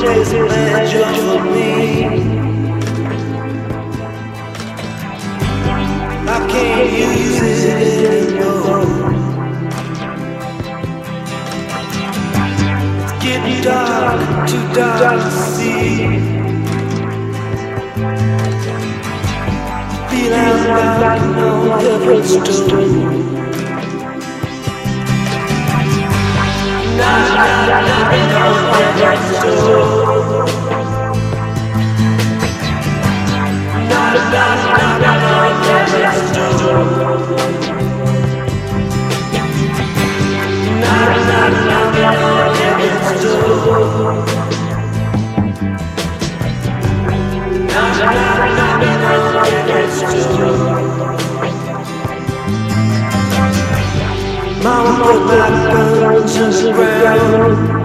taste man just for me. I can't use it anymore. It's getting dark, too dark to see. Feeling like put my guns in the ground.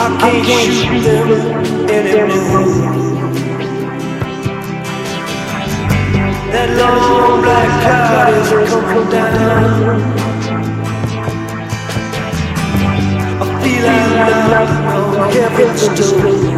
I can't shoot them anymore. That long black cloud is coming down. I feel I'm on heaven's door.